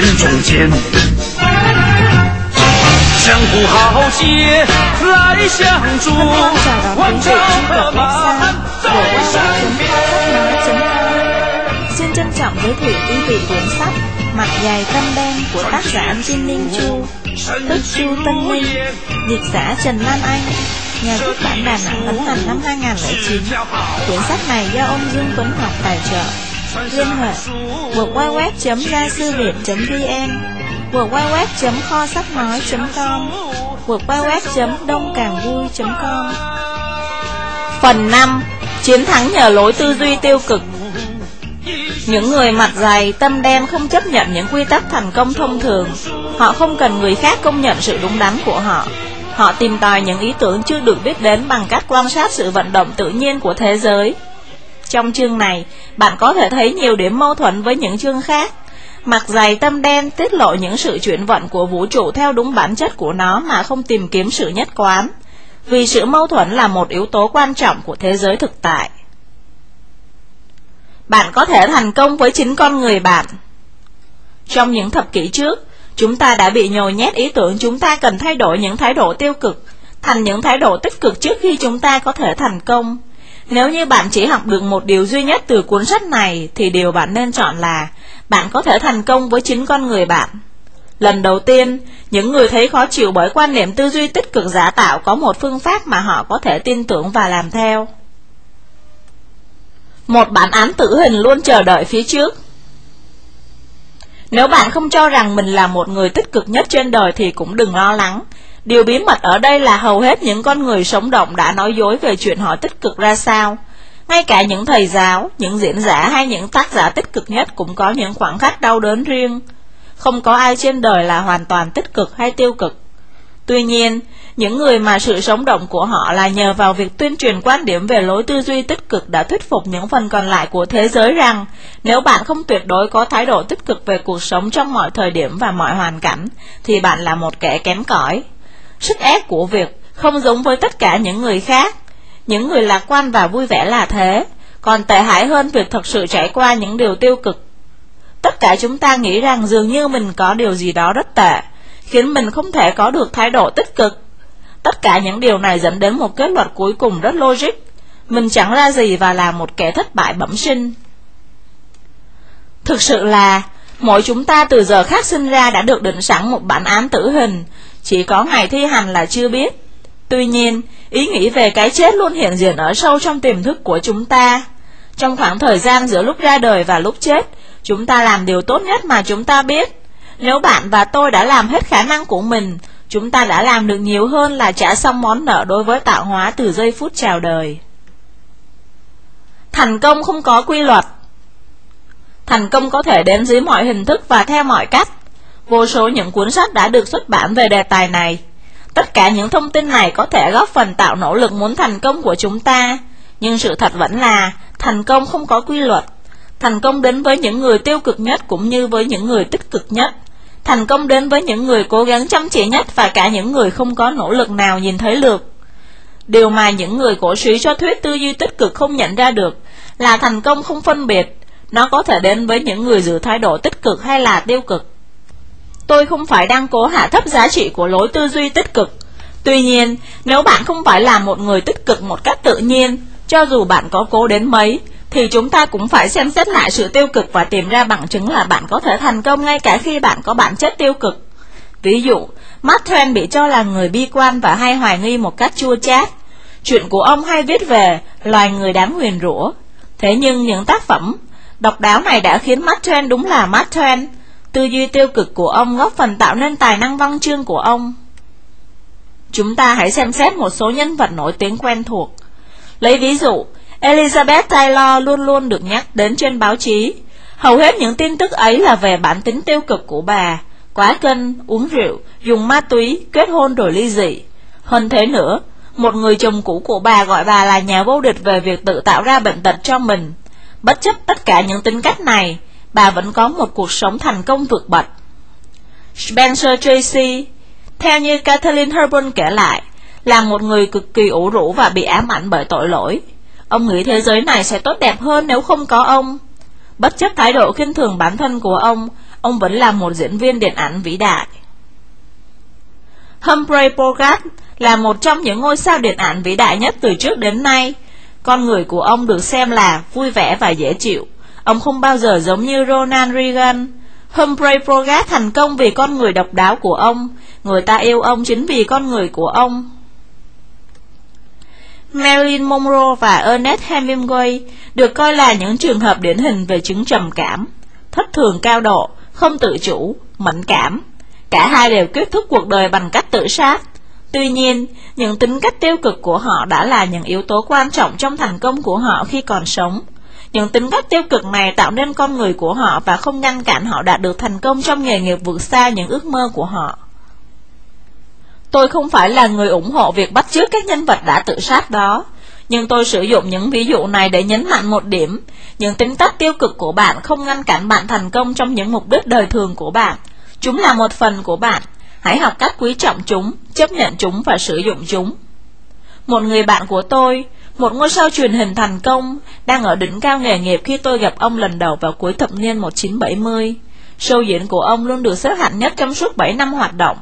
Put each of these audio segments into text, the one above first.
辨忠奸，江湖豪杰来相助，王朝和马在身边。 Xin trân trọng giới thiệu quý vị quyển sách Mặt dài tâm đen của tác giả Kim Linh Chu, tức Chu Tân Linh, dịch giả Trần Lan Anh, nhà xuất bản Đà Nẵng ấn hành năm 2009. Quyển sách này do ông Dương Tuấn Ngọc tài trợ. Liên hệ www.chamgiaxulieut.vn, www.kho sách nói.com www.đôngcàngvui.com Phần 5 Chiến thắng nhờ lối tư duy tiêu cực những người mặt dày, tâm đen không chấp nhận những quy tắc thành công thông thường. Họ không cần người khác công nhận sự đúng đắn của họ. Họ tìm tòi những ý tưởng chưa được biết đến bằng cách quan sát sự vận động tự nhiên của thế giới. Trong chương này, bạn có thể thấy nhiều điểm mâu thuẫn với những chương khác. Mặt dày tâm đen tiết lộ những sự chuyển vận của vũ trụ theo đúng bản chất của nó mà không tìm kiếm sự nhất quán. Vì sự mâu thuẫn là một yếu tố quan trọng của thế giới thực tại. Bạn có thể thành công với chính con người bạn. Trong những thập kỷ trước, chúng ta đã bị nhồi nhét ý tưởng chúng ta cần thay đổi những thái độ tiêu cực thành những thái độ tích cực trước khi chúng ta có thể thành công. Nếu như bạn chỉ học được một điều duy nhất từ cuốn sách này thì điều bạn nên chọn là bạn có thể thành công với chính con người bạn. Lần đầu tiên, những người thấy khó chịu bởi quan niệm tư duy tích cực giả tạo có một phương pháp mà họ có thể tin tưởng và làm theo. Một bản án tử hình luôn chờ đợi phía trước. Nếu bạn không cho rằng mình là một người tích cực nhất trên đời thì cũng đừng lo lắng. Điều bí mật ở đây là hầu hết những con người sống động đã nói dối về chuyện họ tích cực ra sao. Ngay cả những thầy giáo, những diễn giả hay những tác giả tích cực nhất cũng có những khoảng khắc đau đớn riêng. Không có ai trên đời là hoàn toàn tích cực hay tiêu cực. Tuy nhiên, những người mà sự sống động của họ là nhờ vào việc tuyên truyền quan điểm về lối tư duy tích cực đã thuyết phục những phần còn lại của thế giới rằng nếu bạn không tuyệt đối có thái độ tích cực về cuộc sống trong mọi thời điểm và mọi hoàn cảnh, thì bạn là một kẻ kém cỏi. Sức ép của việc không giống với tất cả những người khác. Những người lạc quan và vui vẻ là thế, còn tệ hại hơn việc thật sự trải qua những điều tiêu cực. Tất cả chúng ta nghĩ rằng dường như mình có điều gì đó rất tệ, khiến mình không thể có được thái độ tích cực. Tất cả những điều này dẫn đến một kết luận cuối cùng rất logic. Mình chẳng ra gì và là một kẻ thất bại bẩm sinh. Thực sự là, mỗi chúng ta từ giờ khác sinh ra đã được định sẵn một bản án tử hình, chỉ có ngày thi hành là chưa biết. Tuy nhiên, ý nghĩ về cái chết luôn hiện diện ở sâu trong tiềm thức của chúng ta. Trong khoảng thời gian giữa lúc ra đời và lúc chết, chúng ta làm điều tốt nhất mà chúng ta biết. Nếu bạn và tôi đã làm hết khả năng của mình, chúng ta đã làm được nhiều hơn là trả xong món nợ đối với tạo hóa từ giây phút chào đời. Thành công không có quy luật Thành công có thể đến dưới mọi hình thức và theo mọi cách. Vô số những cuốn sách đã được xuất bản về đề tài này. Tất cả những thông tin này có thể góp phần tạo nỗ lực muốn thành công của chúng ta. Nhưng sự thật vẫn là, thành công không có quy luật. Thành công đến với những người tiêu cực nhất cũng như với những người tích cực nhất. Thành công đến với những người cố gắng chăm chỉ nhất và cả những người không có nỗ lực nào nhìn thấy được. Điều mà những người cổ suý cho thuyết tư duy tích cực không nhận ra được là thành công không phân biệt, nó có thể đến với những người giữ thái độ tích cực hay là tiêu cực. Tôi không phải đang cố hạ thấp giá trị của lối tư duy tích cực. Tuy nhiên, nếu bạn không phải là một người tích cực một cách tự nhiên, cho dù bạn có cố đến mấy, thì chúng ta cũng phải xem xét lại sự tiêu cực và tìm ra bằng chứng là bạn có thể thành công ngay cả khi bạn có bản chất tiêu cực. Ví dụ, Mark Twain bị cho là người bi quan và hay hoài nghi một cách chua chát. Chuyện của ông hay viết về loài người đáng huyền rủa. Thế nhưng những tác phẩm độc đáo này đã khiến Mark Twain đúng là Mark Twain. Tư duy tiêu cực của ông góp phần tạo nên tài năng văn chương của ông. Chúng ta hãy xem xét một số nhân vật nổi tiếng quen thuộc. Lấy ví dụ, Elizabeth Taylor luôn luôn được nhắc đến trên báo chí. Hầu hết những tin tức ấy là về bản tính tiêu cực của bà, quá cân, uống rượu, dùng ma túy, kết hôn rồi ly dị. Hơn thế nữa, một người chồng cũ của bà gọi bà là nhà vô địch về việc tự tạo ra bệnh tật cho mình. Bất chấp tất cả những tính cách này, bà vẫn có một cuộc sống thành công vượt bậc. Spencer Tracy, theo như Kathleen Herbon kể lại, là một người cực kỳ ủ rũ và bị ám ảnh bởi tội lỗi. Ông nghĩ thế giới này sẽ tốt đẹp hơn nếu không có ông. Bất chấp thái độ khinh thường bản thân của ông, ông vẫn là một diễn viên điện ảnh vĩ đại. Humphrey Bogart là một trong những ngôi sao điện ảnh vĩ đại nhất từ trước đến nay. Con người của ông được xem là vui vẻ và dễ chịu. Ông không bao giờ giống như Ronald Reagan. Humphrey Bogart thành công vì con người độc đáo của ông. Người ta yêu ông chính vì con người của ông. Marilyn Monroe và Ernest Hemingway được coi là những trường hợp điển hình về chứng trầm cảm, thất thường cao độ, không tự chủ, mẫn cảm. Cả hai đều kết thúc cuộc đời bằng cách tự sát. Tuy nhiên, những tính cách tiêu cực của họ đã là những yếu tố quan trọng trong thành công của họ khi còn sống. Những tính cách tiêu cực này tạo nên con người của họ và không ngăn cản họ đạt được thành công trong nghề nghiệp vượt xa những ước mơ của họ. Tôi không phải là người ủng hộ việc bắt chước các nhân vật đã tự sát đó, nhưng tôi sử dụng những ví dụ này để nhấn mạnh một điểm, những tính cách tiêu cực của bạn không ngăn cản bạn thành công trong những mục đích đời thường của bạn. Chúng là một phần của bạn, hãy học cách quý trọng chúng, chấp nhận chúng và sử dụng chúng. Một người bạn của tôi, một ngôi sao truyền hình thành công, đang ở đỉnh cao nghề nghiệp khi tôi gặp ông lần đầu vào cuối thập niên 1970. Show diễn của ông luôn được xếp hạng nhất trong suốt 7 năm hoạt động.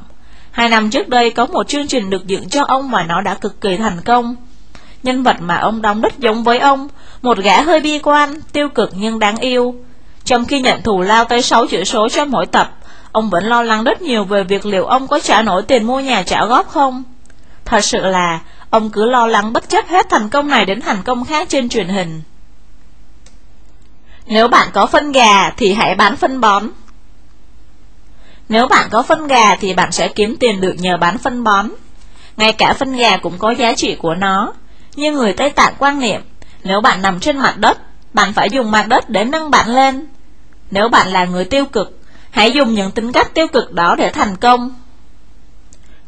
Hai năm trước đây có một chương trình được dựng cho ông và nó đã cực kỳ thành công. Nhân vật mà ông đóng rất giống với ông, một gã hơi bi quan, tiêu cực nhưng đáng yêu. Trong khi nhận thù lao tới 6 chữ số cho mỗi tập, ông vẫn lo lắng rất nhiều về việc liệu ông có trả nổi tiền mua nhà trả góp không. Thật sự là, ông cứ lo lắng bất chấp hết thành công này đến thành công khác trên truyền hình. Nếu bạn có phân gà thì hãy bán phân bón. Nếu bạn có phân gà thì bạn sẽ kiếm tiền được nhờ bán phân bón. Ngay cả phân gà cũng có giá trị của nó. Như người Tây Tạng quan niệm, nếu bạn nằm trên mặt đất, bạn phải dùng mặt đất để nâng bạn lên. Nếu bạn là người tiêu cực, hãy dùng những tính cách tiêu cực đó để thành công.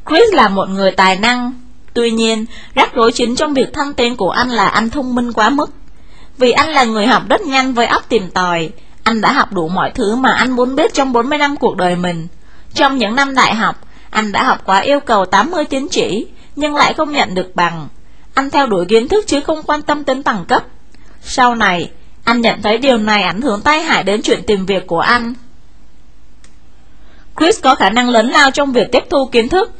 Chris là một người tài năng, tuy nhiên, rắc rối chính trong việc thăng tên của anh là anh thông minh quá mức. Vì anh là người học rất nhanh với óc tìm tòi, anh đã học đủ mọi thứ mà anh muốn biết trong 40 năm cuộc đời mình. Trong những năm đại học, anh đã học quá yêu cầu 80 tín chỉ, nhưng lại không nhận được bằng. Anh theo đuổi kiến thức chứ không quan tâm đến bằng cấp. Sau này, anh nhận thấy điều này ảnh hưởng tai hại đến chuyện tìm việc của anh. Chris có khả năng lớn lao trong việc tiếp thu kiến thức,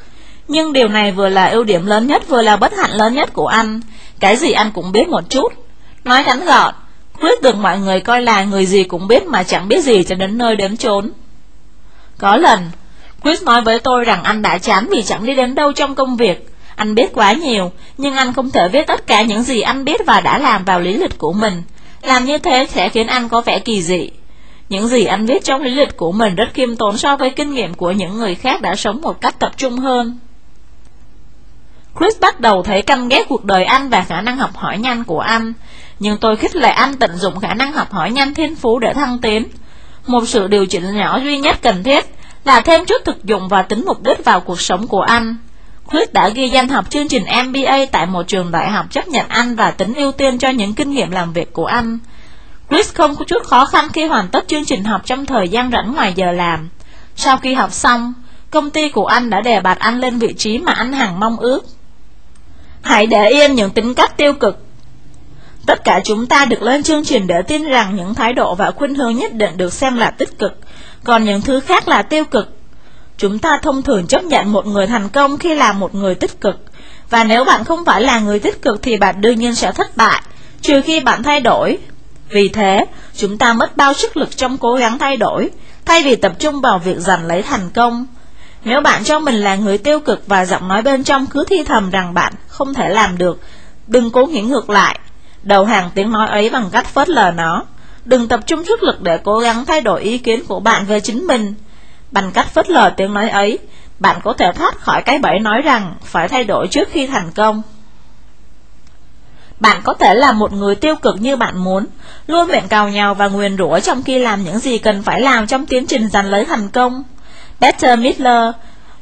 nhưng điều này vừa là ưu điểm lớn nhất vừa là bất hạnh lớn nhất của anh. Cái gì anh cũng biết một chút. Nói ngắn gọn, quyết được mọi người coi là người gì cũng biết mà chẳng biết gì cho đến nơi đến chốn. Có lần, quyết nói với tôi rằng anh đã chán vì chẳng đi đến đâu trong công việc. Anh biết quá nhiều, nhưng anh không thể viết tất cả những gì anh biết và đã làm vào lý lịch của mình. Làm như thế sẽ khiến anh có vẻ kỳ dị. Những gì anh viết trong lý lịch của mình rất khiêm tốn so với kinh nghiệm của những người khác đã sống một cách tập trung hơn. Chris bắt đầu thấy căm ghét cuộc đời anh và khả năng học hỏi nhanh của anh, nhưng tôi khích lệ anh tận dụng khả năng học hỏi nhanh thiên phú để thăng tiến. Một sự điều chỉnh nhỏ duy nhất cần thiết là thêm chút thực dụng và tính mục đích vào cuộc sống của anh. Chris đã ghi danh học chương trình MBA tại một trường đại học chấp nhận anh và tính ưu tiên cho những kinh nghiệm làm việc của anh. Chris không có chút khó khăn khi hoàn tất chương trình học trong thời gian rảnh ngoài giờ làm. Sau khi học xong, công ty của anh đã đề bạt anh lên vị trí mà anh hằng mong ước. Hãy để yên những tính cách tiêu cực. Tất cả chúng ta được lên chương trình để tin rằng những thái độ và khuynh hướng nhất định được xem là tích cực, còn những thứ khác là tiêu cực. Chúng ta thông thường chấp nhận một người thành công khi là một người tích cực, và nếu bạn không phải là người tích cực thì bạn đương nhiên sẽ thất bại, trừ khi bạn thay đổi. Vì thế, chúng ta mất bao sức lực trong cố gắng thay đổi, thay vì tập trung vào việc giành lấy thành công. Nếu bạn cho mình là người tiêu cực và giọng nói bên trong cứ thi thầm rằng bạn không thể làm được, đừng cố nghĩ ngược lại. Đầu hàng tiếng nói ấy bằng cách phớt lờ nó. Đừng tập trung sức lực để cố gắng thay đổi ý kiến của bạn về chính mình. Bằng cách phớt lờ tiếng nói ấy, bạn có thể thoát khỏi cái bẫy nói rằng phải thay đổi trước khi thành công. Bạn có thể là một người tiêu cực như bạn muốn, luôn miệng cào nhào và nguyền rủa trong khi làm những gì cần phải làm trong tiến trình giành lấy thành công. Peter Midler,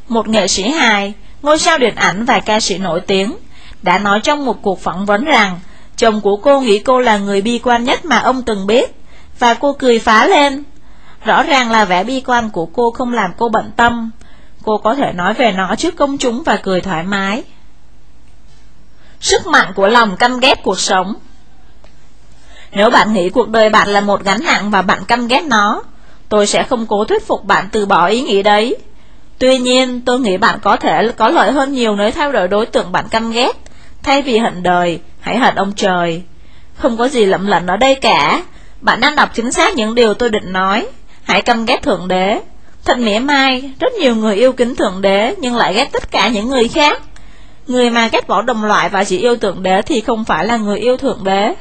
một nghệ sĩ hài, ngôi sao điện ảnh và ca sĩ nổi tiếng, đã nói trong một cuộc phỏng vấn rằng chồng của cô nghĩ cô là người bi quan nhất mà ông từng biết, và cô cười phá lên. Rõ ràng là vẻ bi quan của cô không làm cô bận tâm. Cô có thể nói về nó trước công chúng và cười thoải mái. Sức mạnh của lòng căm ghét cuộc sống Nếu bạn nghĩ cuộc đời bạn là một gánh nặng và bạn căm ghét nó, tôi sẽ không cố thuyết phục bạn từ bỏ ý nghĩ đấy. Tuy nhiên, tôi nghĩ bạn có thể có lợi hơn nhiều nếu thay đổi đối tượng bạn căm ghét. Thay vì hận đời, hãy hận ông trời. Không có gì lậm lẫn ở đây cả. Bạn đang đọc chính xác những điều tôi định nói. Hãy căm ghét Thượng Đế. Thật mỉa mai, rất nhiều người yêu kính Thượng Đế nhưng lại ghét tất cả những người khác. Người mà ghét bỏ đồng loại và chỉ yêu Thượng Đế thì không phải là người yêu Thượng Đế.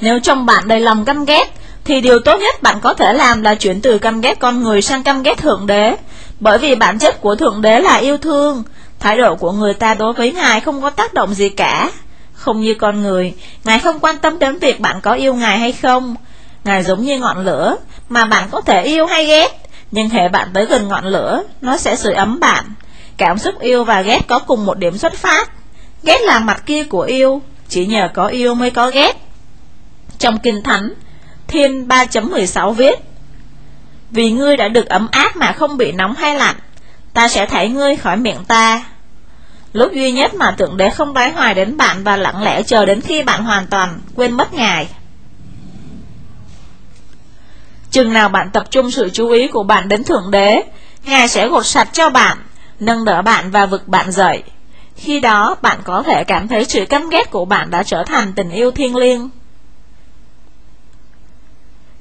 Nếu trong bạn đầy lòng căm ghét, thì điều tốt nhất bạn có thể làm là chuyển từ căm ghét con người sang căm ghét Thượng Đế. Bởi vì bản chất của Thượng Đế là yêu thương, thái độ của người ta đối với Ngài không có tác động gì cả. Không như con người, Ngài không quan tâm đến việc bạn có yêu Ngài hay không. Ngài giống như ngọn lửa, mà bạn có thể yêu hay ghét, nhưng hệ bạn tới gần ngọn lửa, nó sẽ sưởi ấm bạn. Cảm xúc yêu và ghét có cùng một điểm xuất phát. Ghét là mặt kia của yêu, chỉ nhờ có yêu mới có ghét. Trong Kinh Thánh, Thiên 3.16 viết Vì ngươi đã được ấm áp mà không bị nóng hay lạnh, ta sẽ thảy ngươi khỏi miệng ta. Lúc duy nhất mà Thượng Đế không đoái hoài đến bạn và lặng lẽ chờ đến khi bạn hoàn toàn quên mất Ngài. Chừng nào bạn tập trung sự chú ý của bạn đến Thượng Đế, Ngài sẽ gột sạch cho bạn, nâng đỡ bạn và vực bạn dậy. Khi đó, bạn có thể cảm thấy sự căm ghét của bạn đã trở thành tình yêu thiêng liêng.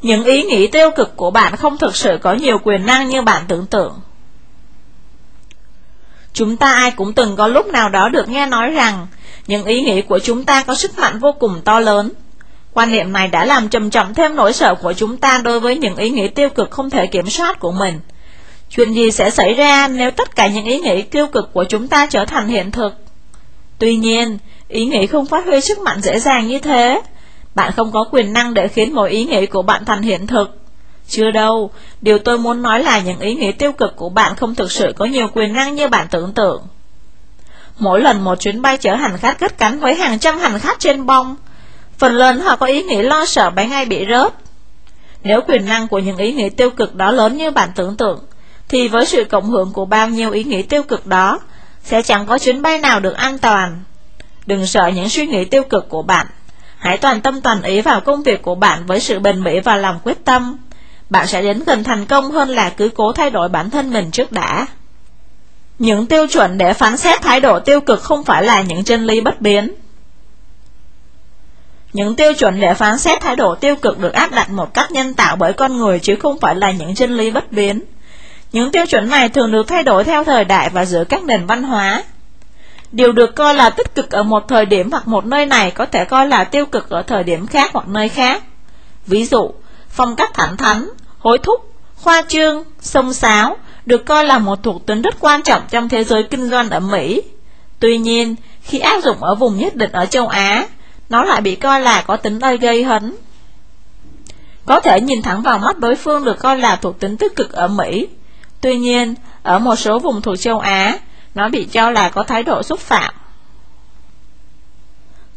Những ý nghĩ tiêu cực của bạn không thực sự có nhiều quyền năng như bạn tưởng tượng. Chúng ta ai cũng từng có lúc nào đó được nghe nói rằng những ý nghĩ của chúng ta có sức mạnh vô cùng to lớn. Quan niệm này đã làm trầm trọng thêm nỗi sợ của chúng ta đối với những ý nghĩ tiêu cực không thể kiểm soát của mình. Chuyện gì sẽ xảy ra nếu tất cả những ý nghĩ tiêu cực của chúng ta trở thành hiện thực? Tuy nhiên, ý nghĩ không phát huy sức mạnh dễ dàng như thế. Bạn không có quyền năng để khiến mọi ý nghĩ của bạn thành hiện thực. Chưa đâu, điều tôi muốn nói là những ý nghĩ tiêu cực của bạn không thực sự có nhiều quyền năng như bạn tưởng tượng. Mỗi lần một chuyến bay chở hành khách cất cánh với hàng trăm hành khách trên bông, phần lớn họ có ý nghĩ lo sợ bánh ngay bị rớt. Nếu quyền năng của những ý nghĩ tiêu cực đó lớn như bạn tưởng tượng, thì với sự cộng hưởng của bao nhiêu ý nghĩ tiêu cực đó, sẽ chẳng có chuyến bay nào được an toàn. Đừng sợ những suy nghĩ tiêu cực của bạn. Hãy toàn tâm toàn ý vào công việc của bạn với sự bền bỉ và lòng quyết tâm. Bạn sẽ đến gần thành công hơn là cứ cố thay đổi bản thân mình trước đã. Những tiêu chuẩn để phán xét thái độ tiêu cực không phải là những chân lý bất biến. Những tiêu chuẩn để phán xét thái độ tiêu cực được áp đặt một cách nhân tạo bởi con người chứ không phải là những chân lý bất biến. Những tiêu chuẩn này thường được thay đổi theo thời đại và giữa các nền văn hóa. Điều được coi là tích cực ở một thời điểm hoặc một nơi này có thể coi là tiêu cực ở thời điểm khác hoặc nơi khác. Ví dụ, phong cách thẳng thắn, hối thúc, khoa trương, sông sáo được coi là một thuộc tính rất quan trọng trong thế giới kinh doanh ở Mỹ. Tuy nhiên, khi áp dụng ở vùng nhất định ở châu Á, nó lại bị coi là có tính nơi gây hấn. Có thể nhìn thẳng vào mắt đối phương được coi là thuộc tính tích cực ở Mỹ. Tuy nhiên, ở một số vùng thuộc châu Á, nó bị cho là có thái độ xúc phạm.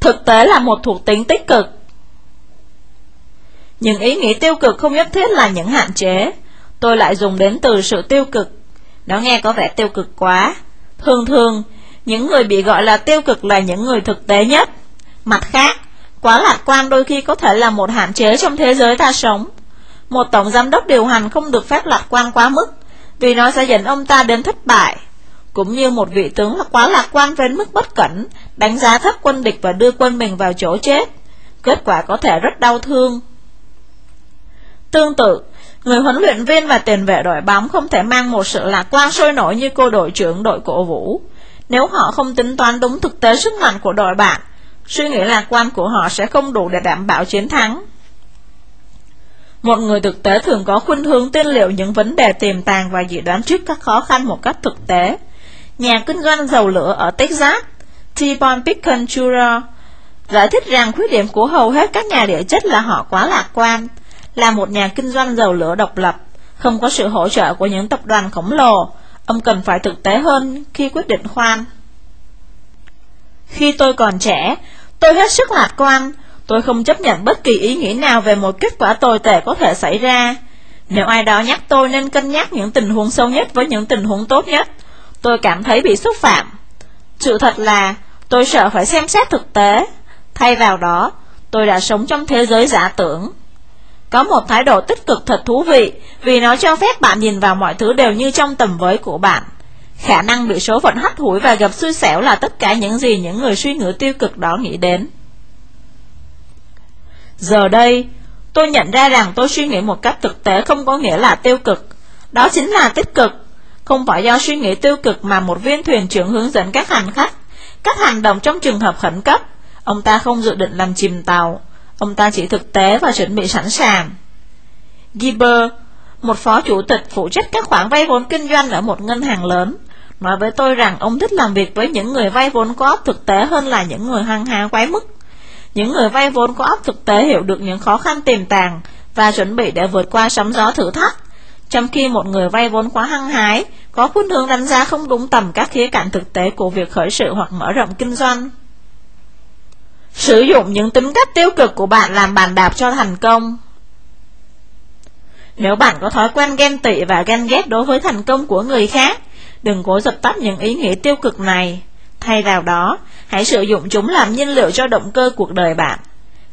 Thực tế là một thuộc tính tích cực. Những ý nghĩ tiêu cực không nhất thiết là những hạn chế. Tôi lại dùng đến từ sự tiêu cực. Nó nghe có vẻ tiêu cực quá. Thường thường, những người bị gọi là tiêu cực là những người thực tế nhất. Mặt khác, quá lạc quan đôi khi có thể là một hạn chế trong thế giới ta sống. Một tổng giám đốc điều hành không được phép lạc quan quá mức, vì nó sẽ dẫn ông ta đến thất bại. Cũng như một vị tướng là quá lạc quan đến mức bất cẩn, đánh giá thấp quân địch và đưa quân mình vào chỗ chết. Kết quả có thể rất đau thương. Tương tự, người huấn luyện viên và tiền vệ đội bóng không thể mang một sự lạc quan sôi nổi như cô đội trưởng đội cổ vũ. Nếu họ không tính toán đúng thực tế sức mạnh của đội bạn, suy nghĩ lạc quan của họ sẽ không đủ để đảm bảo chiến thắng. Một người thực tế thường có khuynh hướng tiên liệu những vấn đề tiềm tàng và dự đoán trước các khó khăn một cách thực tế. Nhà kinh doanh dầu lửa ở Texas, T-Bone Jr. giải thích rằng khuyết điểm của hầu hết các nhà địa chất là họ quá lạc quan. Là một nhà kinh doanh dầu lửa độc lập, không có sự hỗ trợ của những tập đoàn khổng lồ, ông cần phải thực tế hơn khi quyết định khoan. Khi tôi còn trẻ, tôi hết sức lạc quan, tôi không chấp nhận bất kỳ ý nghĩ nào về một kết quả tồi tệ có thể xảy ra. Nếu ai đó nhắc tôi nên cân nhắc những tình huống xấu nhất với những tình huống tốt nhất, tôi cảm thấy bị xúc phạm. Sự thật là, tôi sợ phải xem xét thực tế. Thay vào đó, tôi đã sống trong thế giới giả tưởng. Có một thái độ tích cực thật thú vị vì nó cho phép bạn nhìn vào mọi thứ đều như trong tầm với của bạn. Khả năng bị số phận hắt hủi và gặp xui xẻo là tất cả những gì những người suy nghĩ tiêu cực đó nghĩ đến. Giờ đây, tôi nhận ra rằng tôi suy nghĩ một cách thực tế không có nghĩa là tiêu cực. Đó chính là tích cực. Không phải do suy nghĩ tiêu cực mà một viên thuyền trưởng hướng dẫn các hành khách. Các hành động trong trường hợp khẩn cấp. Ông ta không dự định làm chìm tàu. Ông ta chỉ thực tế và chuẩn bị sẵn sàng. Gibber một phó chủ tịch phụ trách các khoản vay vốn kinh doanh ở một ngân hàng lớn, nói với tôi rằng ông thích làm việc với những người vay vốn có óc thực tế hơn là những người hăng hái quái mức. Những người vay vốn có óc thực tế hiểu được những khó khăn tiềm tàng và chuẩn bị để vượt qua sóng gió thử thách. Trong khi một người vay vốn quá hăng hái, có khuynh hướng đánh giá không đúng tầm các khía cạnh thực tế của việc khởi sự hoặc mở rộng kinh doanh. Sử dụng những tính cách tiêu cực của bạn làm bàn đạp cho thành công. Nếu bạn có thói quen ghen tị và ghen ghét đối với thành công của người khác, đừng cố dập tắt những ý nghĩa tiêu cực này. Thay vào đó, hãy sử dụng chúng làm nhiên liệu cho động cơ cuộc đời bạn.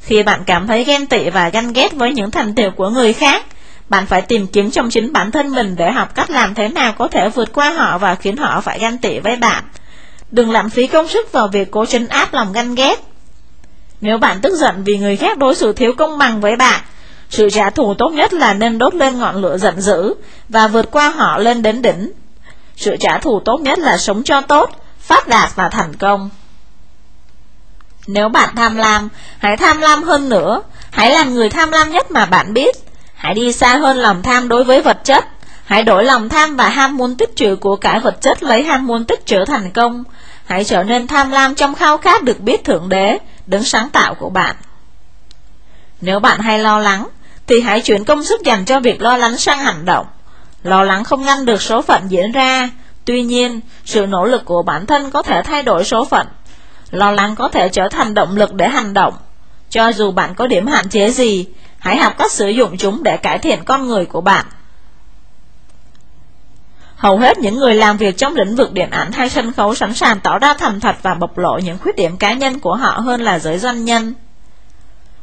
Khi bạn cảm thấy ghen tị và ganh ghét với những thành tựu của người khác, bạn phải tìm kiếm trong chính bản thân mình để học cách làm thế nào có thể vượt qua họ và khiến họ phải ganh tị với bạn. Đừng lãng phí công sức vào việc cố chấn áp lòng ganh ghét. Nếu bạn tức giận vì người khác đối xử thiếu công bằng với bạn, sự trả thù tốt nhất là nên đốt lên ngọn lửa giận dữ và vượt qua họ lên đến đỉnh. Sự trả thù tốt nhất là sống cho tốt, phát đạt và thành công. Nếu bạn tham lam, hãy tham lam hơn nữa, hãy làm người tham lam nhất mà bạn biết. Hãy đi xa hơn lòng tham đối với vật chất. Hãy đổi lòng tham và ham muốn tích trữ của cải vật chất lấy ham muốn tích trữ thành công. Hãy trở nên tham lam trong khao khát được biết Thượng Đế, đứng sáng tạo của bạn. Nếu bạn hay lo lắng, thì hãy chuyển công sức dành cho việc lo lắng sang hành động. Lo lắng không ngăn được số phận diễn ra, tuy nhiên, sự nỗ lực của bản thân có thể thay đổi số phận. Lo lắng có thể trở thành động lực để hành động. Cho dù bạn có điểm hạn chế gì, hãy học cách sử dụng chúng để cải thiện con người của bạn. Hầu hết những người làm việc trong lĩnh vực điện ảnh hay sân khấu sẵn sàng tỏ ra thành thật và bộc lộ những khuyết điểm cá nhân của họ hơn là giới doanh nhân.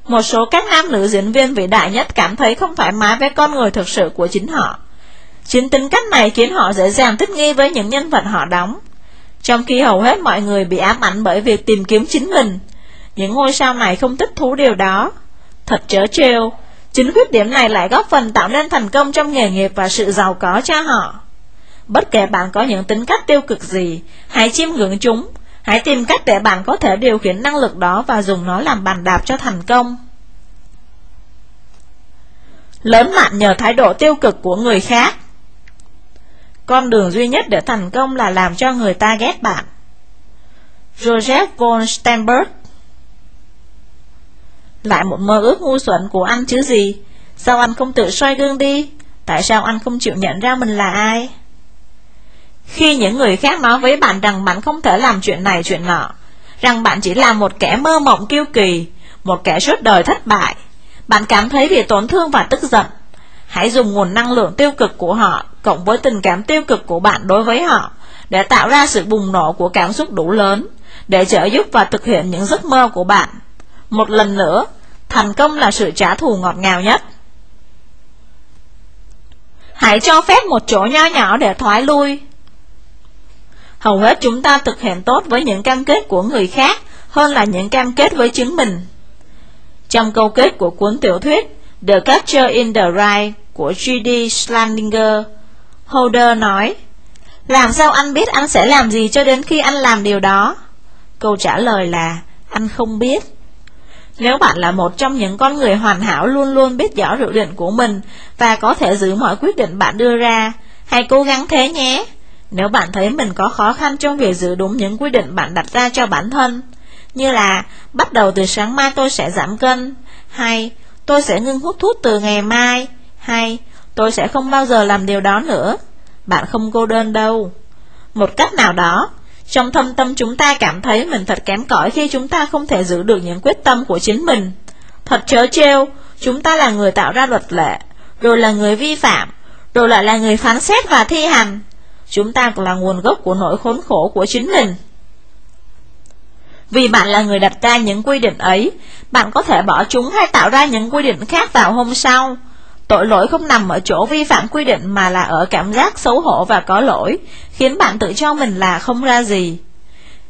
Một số các nam nữ diễn viên vĩ đại nhất cảm thấy không thoải mái với con người thực sự của chính họ. Chính tính cách này khiến họ dễ dàng thích nghi với những nhân vật họ đóng. Trong khi hầu hết mọi người bị ám ảnh bởi việc tìm kiếm chính mình, những ngôi sao này không thích thú điều đó. Thật chớ trêu, chính khuyết điểm này lại góp phần tạo nên thành công trong nghề nghiệp và sự giàu có cho họ. Bất kể bạn có những tính cách tiêu cực gì, hãy chiêm ngưỡng chúng, hãy tìm cách để bạn có thể điều khiển năng lực đó và dùng nó làm bàn đạp cho thành công. Lớn mạnh nhờ thái độ tiêu cực của người khác Con đường duy nhất để thành công là làm cho người ta ghét bạn Joseph von Steinberg lại một mơ ước ngu xuẩn của anh chứ gì Sao anh không tự soi gương đi Tại sao anh không chịu nhận ra mình là ai khi những người khác nói với bạn rằng bạn không thể làm chuyện này chuyện nọ, rằng bạn chỉ là một kẻ mơ mộng kiêu kỳ, một kẻ suốt đời thất bại, bạn cảm thấy bị tổn thương và tức giận. Hãy dùng nguồn năng lượng tiêu cực của họ cộng với tình cảm tiêu cực của bạn đối với họ để tạo ra sự bùng nổ của cảm xúc đủ lớn để trợ giúp và thực hiện những giấc mơ của bạn. Một lần nữa, thành công là sự trả thù ngọt ngào nhất. Hãy cho phép một chỗ nho nhỏ để thoái lui Hầu hết chúng ta thực hiện tốt với những cam kết của người khác hơn là những cam kết với chính mình. Trong câu kết của cuốn tiểu thuyết The Capture in the rye của G.D. Schlandinger, Holder nói, Làm sao anh biết anh sẽ làm gì cho đến khi anh làm điều đó? Câu trả lời là, anh không biết. Nếu bạn là một trong những con người hoàn hảo luôn luôn biết rõ dự định của mình và có thể giữ mọi quyết định bạn đưa ra, hãy cố gắng thế nhé. Nếu bạn thấy mình có khó khăn trong việc giữ đúng những quy định bạn đặt ra cho bản thân, như là bắt đầu từ sáng mai tôi sẽ giảm cân, hay tôi sẽ ngưng hút thuốc từ ngày mai, hay tôi sẽ không bao giờ làm điều đó nữa, bạn không cô đơn đâu. Một cách nào đó, trong thâm tâm chúng ta cảm thấy mình thật kém cỏi khi chúng ta không thể giữ được những quyết tâm của chính mình. Thật chớ trêu, chúng ta là người tạo ra luật lệ, rồi là người vi phạm, rồi lại là người phán xét và thi hành. Chúng ta cũng là nguồn gốc của nỗi khốn khổ của chính mình Vì bạn là người đặt ra những quy định ấy, bạn có thể bỏ chúng hay tạo ra những quy định khác vào hôm sau. Tội lỗi không nằm ở chỗ vi phạm quy định mà là ở cảm giác xấu hổ và có lỗi, khiến bạn tự cho mình là không ra gì.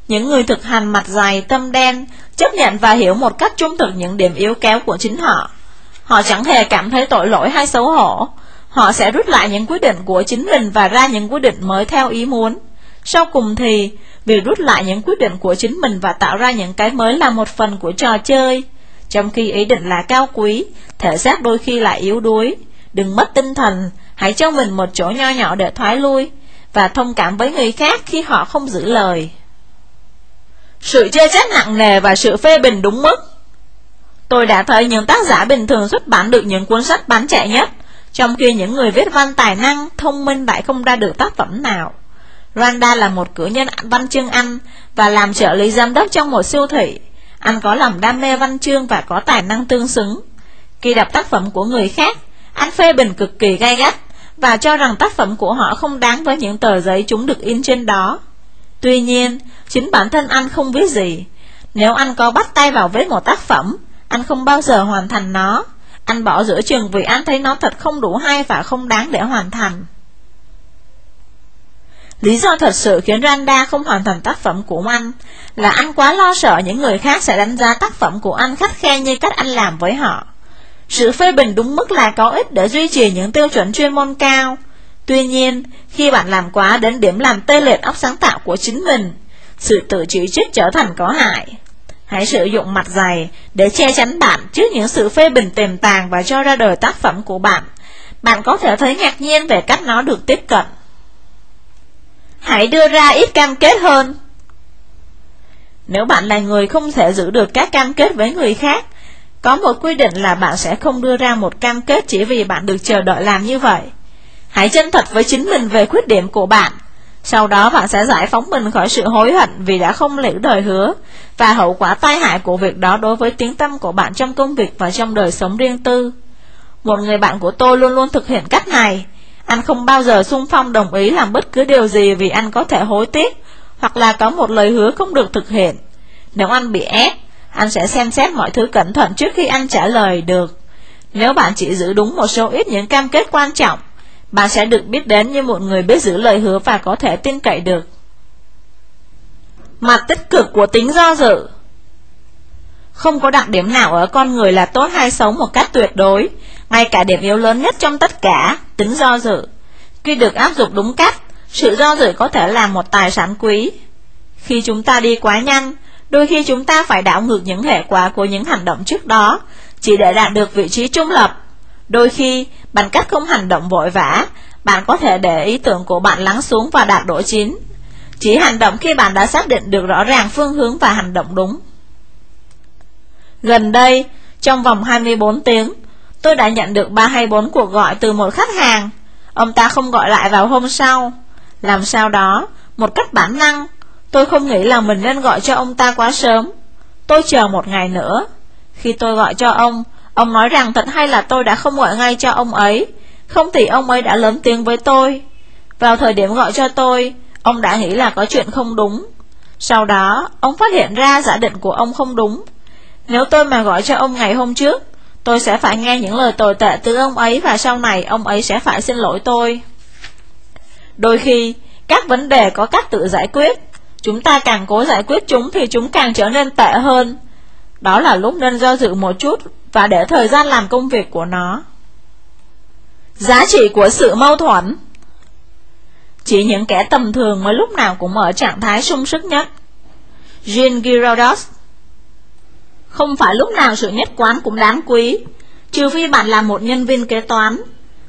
Những người thực hành mặt dày, tâm đen, chấp nhận và hiểu một cách trung thực những điểm yếu kéo của chính họ. Họ chẳng hề cảm thấy tội lỗi hay xấu hổ. Họ sẽ rút lại những quyết định của chính mình và ra những quyết định mới theo ý muốn. Sau cùng thì, việc rút lại những quyết định của chính mình và tạo ra những cái mới là một phần của trò chơi. Trong khi ý định là cao quý, thể xác đôi khi lại yếu đuối. Đừng mất tinh thần, hãy cho mình một chỗ nho nhỏ để thoái lui, và thông cảm với người khác khi họ không giữ lời. Sự chê trách nặng nề và sự phê bình đúng mức Tôi đã thấy những tác giả bình thường xuất bản được những cuốn sách bán chạy nhất, trong khi những người viết văn tài năng, thông minh lại không ra được tác phẩm nào. Randa là một cử nhân văn chương Anh và làm trợ lý giám đốc trong một siêu thị. Anh có lòng đam mê văn chương và có tài năng tương xứng. Khi đọc tác phẩm của người khác, anh phê bình cực kỳ gay gắt và cho rằng tác phẩm của họ không đáng với những tờ giấy chúng được in trên đó. Tuy nhiên, chính bản thân anh không biết gì. Nếu anh có bắt tay vào với một tác phẩm, anh không bao giờ hoàn thành nó. Anh bỏ giữa chừng vì anh thấy nó thật không đủ hay và không đáng để hoàn thành. Lý do thật sự khiến Randa không hoàn thành tác phẩm của anh là anh quá lo sợ những người khác sẽ đánh giá tác phẩm của anh khắt khe như cách anh làm với họ. Sự phê bình đúng mức là có ích để duy trì những tiêu chuẩn chuyên môn cao. Tuy nhiên, khi bạn làm quá đến điểm làm tê liệt óc sáng tạo của chính mình, sự tự chỉ trích trở thành có hại. Hãy sử dụng mặt dày để che chắn bạn trước những sự phê bình tiềm tàng và cho ra đời tác phẩm của bạn. Bạn có thể thấy ngạc nhiên về cách nó được tiếp cận. Hãy đưa ra ít cam kết hơn. Nếu bạn là người không thể giữ được các cam kết với người khác, có một quy định là bạn sẽ không đưa ra một cam kết chỉ vì bạn được chờ đợi làm như vậy. Hãy chân thật với chính mình về khuyết điểm của bạn sau đó bạn sẽ giải phóng mình khỏi sự hối hận vì đã không giữ đời hứa và hậu quả tai hại của việc đó đối với tiếng tâm của bạn trong công việc và trong đời sống riêng tư. Một người bạn của tôi luôn luôn thực hiện cách này. Anh không bao giờ sung phong đồng ý làm bất cứ điều gì vì anh có thể hối tiếc hoặc là có một lời hứa không được thực hiện. Nếu anh bị ép, anh sẽ xem xét mọi thứ cẩn thận trước khi anh trả lời được. Nếu bạn chỉ giữ đúng một số ít những cam kết quan trọng, bạn sẽ được biết đến như một người biết giữ lời hứa và có thể tin cậy được. Mặt tích cực của tính do dự Không có đặc điểm nào ở con người là tốt hay xấu một cách tuyệt đối, ngay cả điểm yếu lớn nhất trong tất cả, tính do dự. Khi được áp dụng đúng cách, sự do dự có thể là một tài sản quý. Khi chúng ta đi quá nhanh, đôi khi chúng ta phải đảo ngược những hệ quả của những hành động trước đó, chỉ để đạt được vị trí trung lập. Đôi khi, bằng cách không hành động vội vã, bạn có thể để ý tưởng của bạn lắng xuống và đạt độ chín. Chỉ hành động khi bạn đã xác định được rõ ràng phương hướng và hành động đúng. Gần đây, trong vòng 24 tiếng, tôi đã nhận được 3 hay 4 cuộc gọi từ một khách hàng. Ông ta không gọi lại vào hôm sau. Làm sao đó, một cách bản năng, tôi không nghĩ là mình nên gọi cho ông ta quá sớm. Tôi chờ một ngày nữa. Khi tôi gọi cho ông, Ông nói rằng thật hay là tôi đã không gọi ngay cho ông ấy Không thì ông ấy đã lớn tiếng với tôi Vào thời điểm gọi cho tôi Ông đã nghĩ là có chuyện không đúng Sau đó Ông phát hiện ra giả định của ông không đúng Nếu tôi mà gọi cho ông ngày hôm trước Tôi sẽ phải nghe những lời tồi tệ từ ông ấy Và sau này ông ấy sẽ phải xin lỗi tôi Đôi khi, Các vấn đề có cách tự giải quyết Chúng ta càng cố giải quyết chúng Thì chúng càng trở nên tệ hơn Đó là lúc nên do dự một chút và để thời gian làm công việc của nó. Giá trị của sự mâu thuẫn Chỉ những kẻ tầm thường mới lúc nào cũng ở trạng thái sung sức nhất. Jean Giraudos không phải lúc nào sự nhất quán cũng đáng quý, trừ phi bạn là một nhân viên kế toán.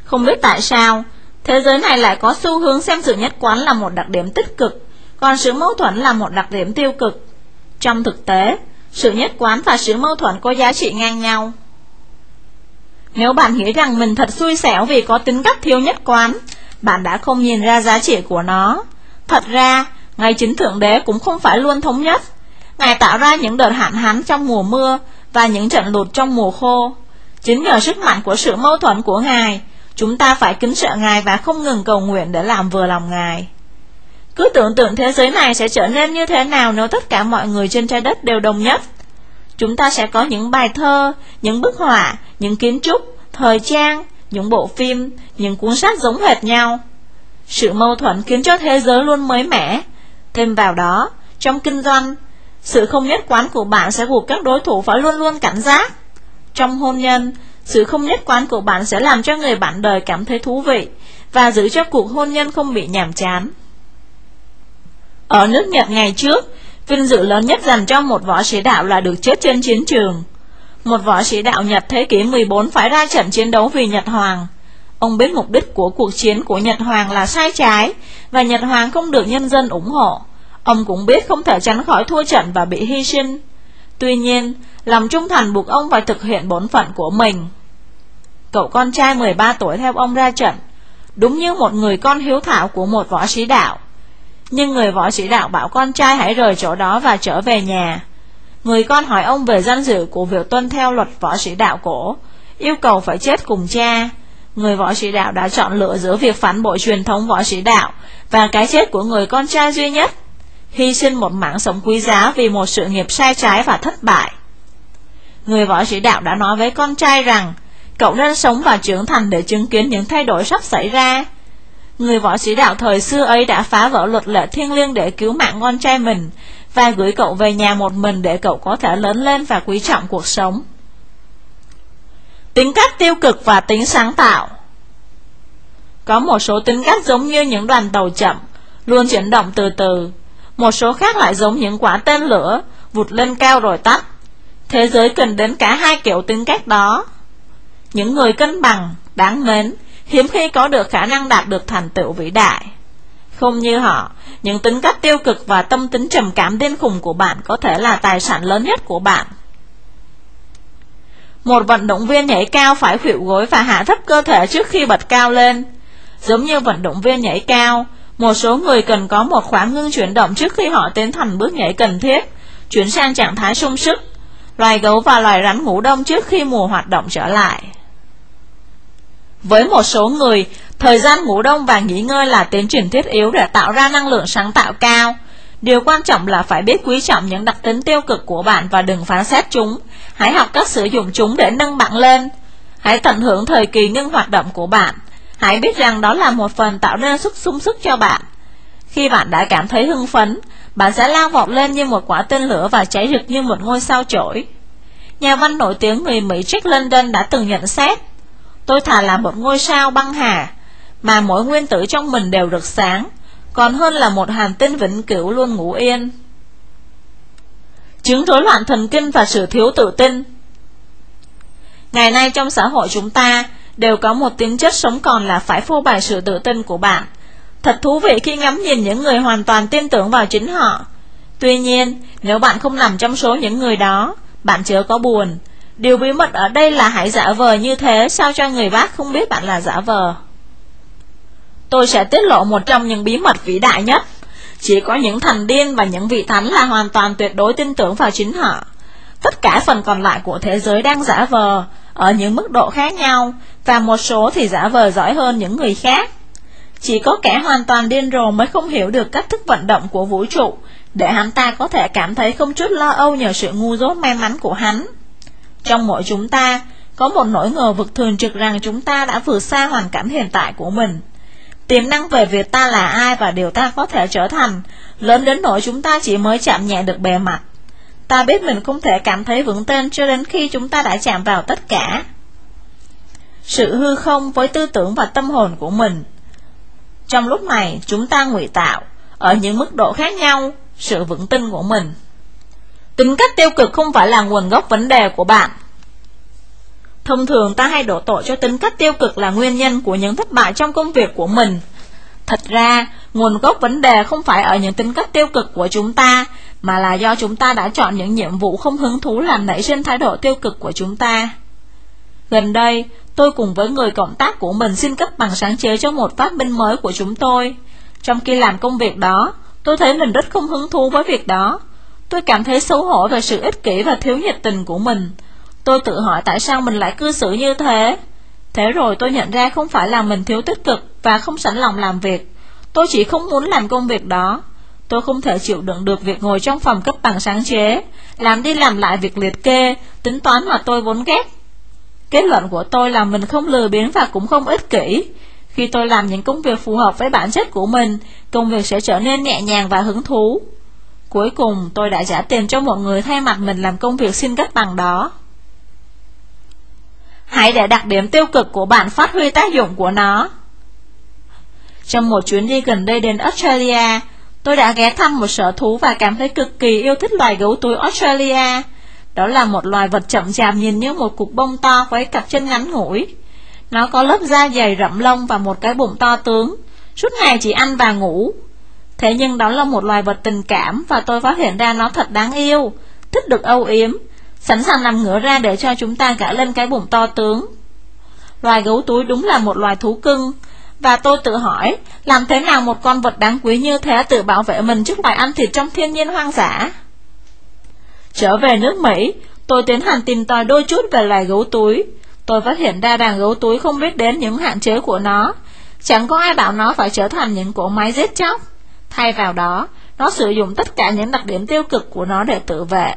Không biết tại sao, thế giới này lại có xu hướng xem sự nhất quán là một đặc điểm tích cực, còn sự mâu thuẫn là một đặc điểm tiêu cực. Trong thực tế, sự nhất quán và sự mâu thuẫn có giá trị ngang nhau. Nếu bạn nghĩ rằng mình thật xui xẻo vì có tính cách thiếu nhất quán, bạn đã không nhìn ra giá trị của nó. Thật ra, ngày chính Thượng Đế cũng không phải luôn thống nhất. Ngài tạo ra những đợt hạn hán trong mùa mưa và những trận lụt trong mùa khô. Chính nhờ sức mạnh của sự mâu thuẫn của Ngài, chúng ta phải kính sợ Ngài và không ngừng cầu nguyện để làm vừa lòng Ngài. Cứ tưởng tượng thế giới này sẽ trở nên như thế nào nếu tất cả mọi người trên trái đất đều đồng nhất. Chúng ta sẽ có những bài thơ, những bức họa, những kiến trúc, thời trang, những bộ phim, những cuốn sách giống hệt nhau. Sự mâu thuẫn khiến cho thế giới luôn mới mẻ. Thêm vào đó, trong kinh doanh, sự không nhất quán của bạn sẽ buộc các đối thủ phải luôn luôn cảnh giác. Trong hôn nhân, sự không nhất quán của bạn sẽ làm cho người bạn đời cảm thấy thú vị và giữ cho cuộc hôn nhân không bị nhàm chán. Ở nước Nhật ngày trước, vinh dự lớn nhất dành cho một võ sĩ đạo là được chết trên chiến trường. Một võ sĩ đạo Nhật thế kỷ 14 phải ra trận chiến đấu vì Nhật Hoàng. Ông biết mục đích của cuộc chiến của Nhật Hoàng là sai trái và Nhật Hoàng không được nhân dân ủng hộ. Ông cũng biết không thể tránh khỏi thua trận và bị hy sinh. Tuy nhiên, lòng trung thành buộc ông phải thực hiện bổn phận của mình. Cậu con trai 13 tuổi theo ông ra trận, đúng như một người con hiếu thảo của một võ sĩ đạo. Nhưng người võ sĩ đạo bảo con trai hãy rời chỗ đó và trở về nhà. Người con hỏi ông về danh dự của việc tuân theo luật võ sĩ đạo cổ, yêu cầu phải chết cùng cha. Người võ sĩ đạo đã chọn lựa giữa việc phản bội truyền thống võ sĩ đạo và cái chết của người con trai duy nhất, hy sinh một mạng sống quý giá vì một sự nghiệp sai trái và thất bại. Người võ sĩ đạo đã nói với con trai rằng cậu nên sống và trưởng thành để chứng kiến những thay đổi sắp xảy ra. Người võ sĩ đạo thời xưa ấy đã phá vỡ luật lệ thiêng liêng để cứu mạng con trai mình và gửi cậu về nhà một mình để cậu có thể lớn lên và quý trọng cuộc sống. Tính cách tiêu cực và tính sáng tạo Có một số tính cách giống như những đoàn tàu chậm, luôn chuyển động từ từ. Một số khác lại giống những quả tên lửa, vụt lên cao rồi tắt. Thế giới cần đến cả hai kiểu tính cách đó. Những người cân bằng, đáng mến, hiếm khi có được khả năng đạt được thành tựu vĩ đại. Không như họ, những tính cách tiêu cực và tâm tính trầm cảm điên khùng của bạn có thể là tài sản lớn nhất của bạn. Một vận động viên nhảy cao phải khuỵu gối và hạ thấp cơ thể trước khi bật cao lên. Giống như vận động viên nhảy cao, một số người cần có một khoảng ngưng chuyển động trước khi họ tiến thành bước nhảy cần thiết, chuyển sang trạng thái sung sức. Loài gấu và loài rắn ngủ đông trước khi mùa hoạt động trở lại. Với một số người, thời gian ngủ đông và nghỉ ngơi là tiến trình thiết yếu để tạo ra năng lượng sáng tạo cao. Điều quan trọng là phải biết quý trọng những đặc tính tiêu cực của bạn và đừng phán xét chúng. Hãy học cách sử dụng chúng để nâng bạn lên. Hãy tận hưởng thời kỳ ngưng hoạt động của bạn. Hãy biết rằng đó là một phần tạo nên sức sung sức cho bạn. Khi bạn đã cảm thấy hưng phấn, bạn sẽ lao vọt lên như một quả tên lửa và cháy rực như một ngôi sao chổi. Nhà văn nổi tiếng người Mỹ Jack London đã từng nhận xét Tôi thà là một ngôi sao băng hà, mà mỗi nguyên tử trong mình đều rực sáng, còn hơn là một hành tinh vĩnh cửu luôn ngủ yên. Chứng rối loạn thần kinh và sự thiếu tự tin Ngày nay trong xã hội chúng ta đều có một tính chất sống còn là phải phô bày sự tự tin của bạn. Thật thú vị khi ngắm nhìn những người hoàn toàn tin tưởng vào chính họ. Tuy nhiên, nếu bạn không nằm trong số những người đó, bạn chớ có buồn, Điều bí mật ở đây là hãy giả vờ như thế Sao cho người bác không biết bạn là giả vờ. Tôi sẽ tiết lộ một trong những bí mật vĩ đại nhất. Chỉ có những thần điên và những vị thánh là hoàn toàn tuyệt đối tin tưởng vào chính họ. Tất cả phần còn lại của thế giới đang giả vờ. Ở những mức độ khác nhau Và một số thì giả vờ giỏi hơn những người khác Chỉ có kẻ hoàn toàn điên rồ mới không hiểu được cách thức vận động của vũ trụ Để hắn ta có thể cảm thấy không chút lo âu nhờ sự ngu dốt may mắn của hắn trong mỗi chúng ta, có một nỗi ngờ vực thường trực rằng chúng ta đã vượt xa hoàn cảnh hiện tại của mình. Tiềm năng về việc ta là ai và điều ta có thể trở thành, lớn đến nỗi chúng ta chỉ mới chạm nhẹ được bề mặt. Ta biết mình không thể cảm thấy vững tên cho đến khi chúng ta đã chạm vào tất cả. Sự hư không với tư tưởng và tâm hồn của mình. Trong lúc này, chúng ta ngụy tạo, ở những mức độ khác nhau, sự vững tin của mình. Tính cách tiêu cực không phải là nguồn gốc vấn đề của bạn. Thông thường ta hay đổ tội cho tính cách tiêu cực là nguyên nhân của những thất bại trong công việc của mình. Thật ra, nguồn gốc vấn đề không phải ở những tính cách tiêu cực của chúng ta, mà là do chúng ta đã chọn những nhiệm vụ không hứng thú làm nảy sinh thái độ tiêu cực của chúng ta. Gần đây, tôi cùng với người cộng tác của mình xin cấp bằng sáng chế cho một phát minh mới của chúng tôi. Trong khi làm công việc đó, tôi thấy mình rất không hứng thú với việc đó, Tôi cảm thấy xấu hổ về sự ích kỷ và thiếu nhiệt tình của mình. Tôi tự hỏi tại sao mình lại cư xử như thế. Thế rồi tôi nhận ra không phải là mình thiếu tích cực và không sẵn lòng làm việc. Tôi chỉ không muốn làm công việc đó. Tôi không thể chịu đựng được việc ngồi trong phòng cấp bằng sáng chế, làm đi làm lại việc liệt kê, tính toán mà tôi vốn ghét. Kết luận của tôi là mình không lừa biếng và cũng không ích kỷ. Khi tôi làm những công việc phù hợp với bản chất của mình, công việc sẽ trở nên nhẹ nhàng và hứng thú. Cuối cùng, tôi đã trả tiền cho một người thay mặt mình làm công việc xin cấp bằng đó. Hãy để đặc điểm tiêu cực của bạn phát huy tác dụng của nó. Trong một chuyến đi gần đây đến Australia, tôi đã ghé thăm một sở thú và cảm thấy cực kỳ yêu thích loài gấu túi Australia. Đó là một loài vật chậm chạp nhìn như một cục bông to với cặp chân ngắn ngủi. Nó có lớp da dày rậm lông và một cái bụng to tướng, suốt ngày chỉ ăn và ngủ. Thế nhưng đó là một loài vật tình cảm và tôi phát hiện ra nó thật đáng yêu, thích được âu yếm, sẵn sàng nằm ngửa ra để cho chúng ta gã lên cái bụng to tướng. Loài gấu túi đúng là một loài thú cưng, và tôi tự hỏi, làm thế nào một con vật đáng quý như thế tự bảo vệ mình trước loài ăn thịt trong thiên nhiên hoang dã? Trở về nước Mỹ, tôi tiến hành tìm tòi đôi chút về loài gấu túi. Tôi phát hiện ra rằng gấu túi không biết đến những hạn chế của nó. Chẳng có ai bảo nó phải trở thành những cỗ máy giết chóc. Thay vào đó, nó sử dụng tất cả những đặc điểm tiêu cực của nó để tự vệ.